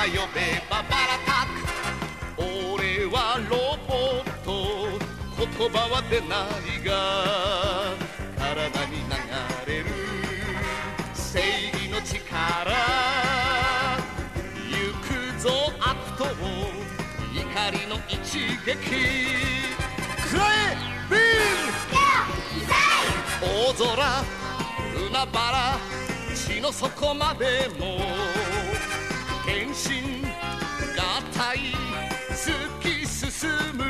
が呼べばバラタク。俺はロボット言葉は出ないが体に流れる正義の力。行くぞ悪党怒りの一撃くらえビーム大空海原地の底までも変身合体突き進む。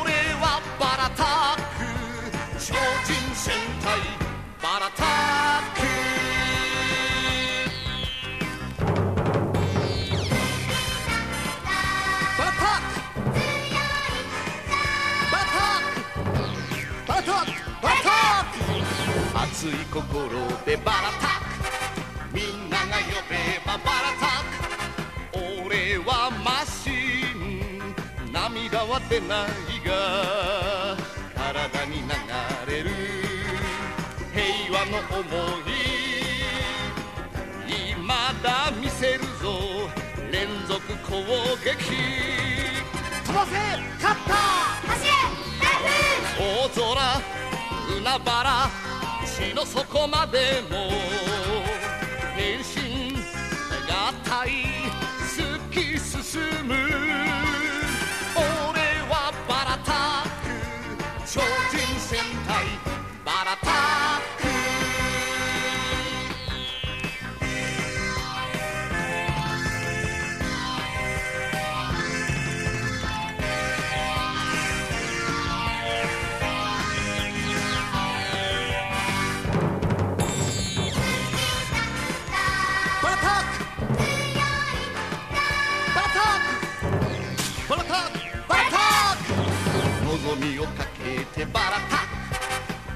俺はバラタック。超人戦隊バラタック。バラタック。バラタック。熱い心でバラタックみんなが呼べばバラタック。俺はマシン。涙は出ないが体に流れる。平和の想い。今だ見せるぞ。連続攻撃飛ばせ勝った走れ大空海原。地の底までも。望みをかけてバラタ。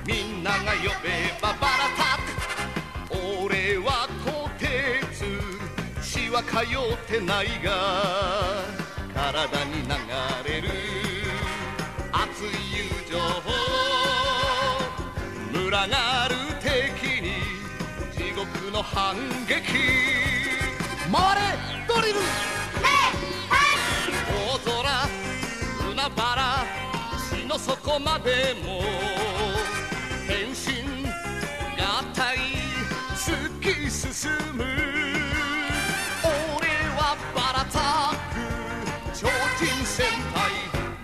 クみんなが呼べばバラタ。ク俺は鋼鉄血は通ってないが体に流れる。熱い友情群がる敵に。地獄の反撃。回れ。そこまでも変身合体突き進む。俺はバラタック超人戦隊。